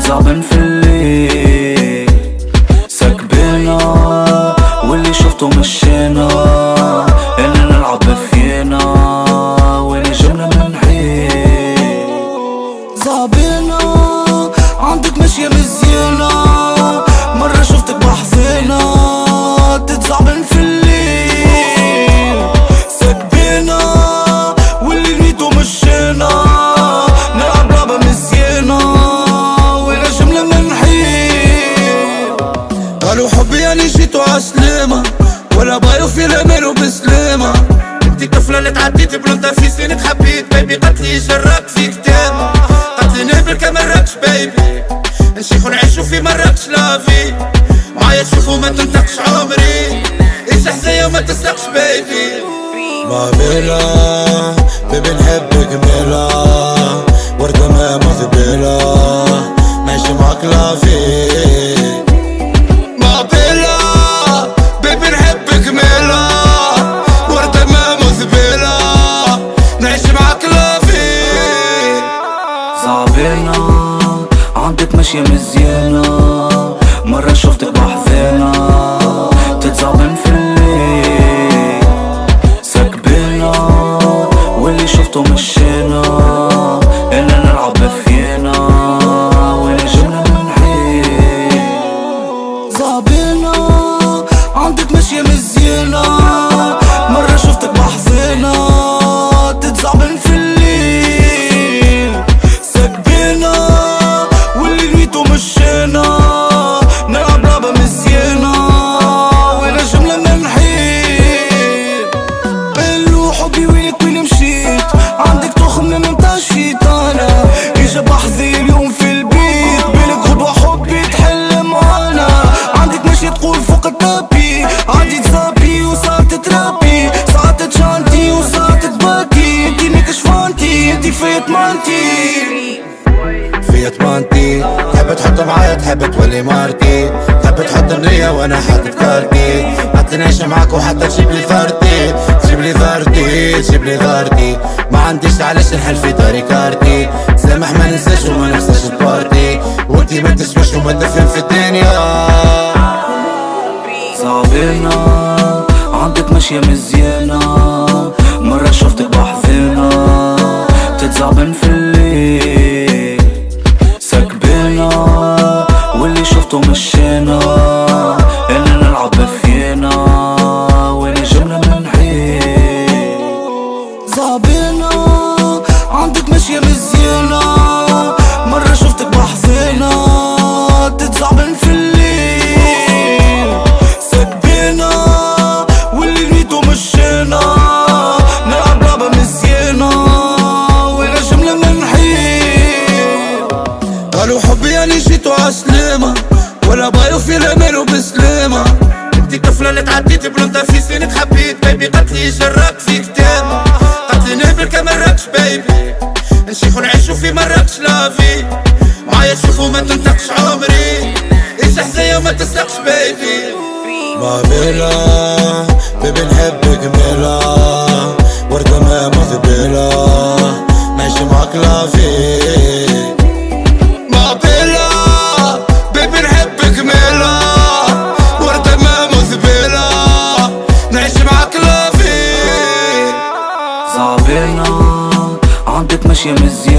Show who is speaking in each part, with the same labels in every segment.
Speaker 1: تتزعبن في الليل.
Speaker 2: عسلامة ولا بايو في الامان وبسلامة انتي طفلة اللي تعديتي بلوندا في سنك حبيت بيبي قتلي جراك في كتامة قتلي نابلك مراكش بيبي نشيخو نعيشو في مراكش لافي معايا تشوفو ما تنطقش عمري. إيش حزايا وما تسرقش بيبي ما بلا بيبي نحبك ميلا وردة ما مذبلة. ماشي معاك لافي
Speaker 1: صعبنا عندك ماشية مزيانة مرة شفتك بحزانة تتزعبن في الليل. سكبنا واللي شفته مشينا. إنا نلعب فينا واللي جبنا من حين زعبنا عندك ماشية مزيانة مرة شفتك بحزانة مانتي
Speaker 2: تحب تحط معايا تحب تولي مارتي. تحب تحط النية وأنا حاطط كارتي. حتى نعيش معاك وحتى تجيب لي فردي. تجيب لي فردي تجيب لي فردي. ما عنديش علاش نحل في داري كارتي. سامح ما ننساش وما ننساش البارتي وانتي ما تسواش وما تفهم في الدنيا.
Speaker 1: صعبنا عندك ماشية مزيانة. مرة شفتك بحزانة تتزعبن في الليل. واللي شفته مشينا إنا
Speaker 2: اللي تعديتي بلوندا في سنك حبيت بيبي قتلي جراك في كتامة قتلي مراكش بيبي نشيخو نعيشو في مراكش لافي معايا تشوفو ما تنطقش عمري. إيش حزايا وما تسرقش بيبي ما بلا بيبي نحبك ميلا وردة ما مذبلة ماشي معاك لافي
Speaker 1: عندك ماشية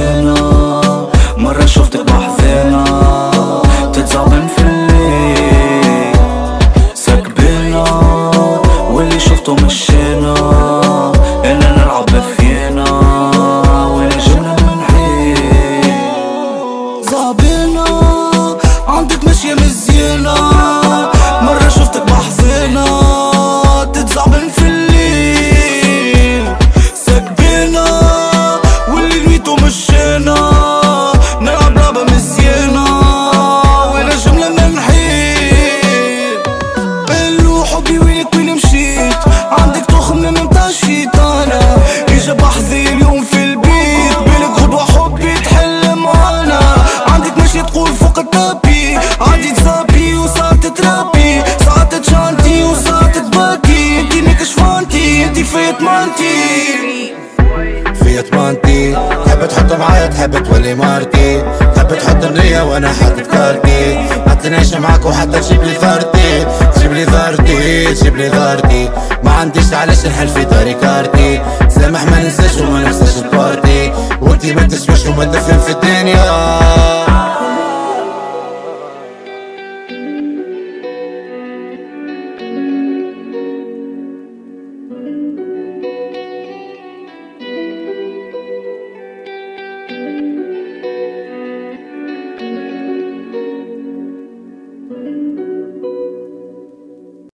Speaker 2: فيت مانتي. تحب تحط معايا تحب تولي مارتي. تحب تحط النية وأنا حاطط كارتي. عطنيش معاك وحتى تجيب لي فارتي تجيب لي فارتي تجيب لي فارتي ما عنديش علاش نحل في داري كارتي. سامح ما ننساش وما ننساش البارتي وانتي ما تسواش وما تفهم في الدنيا.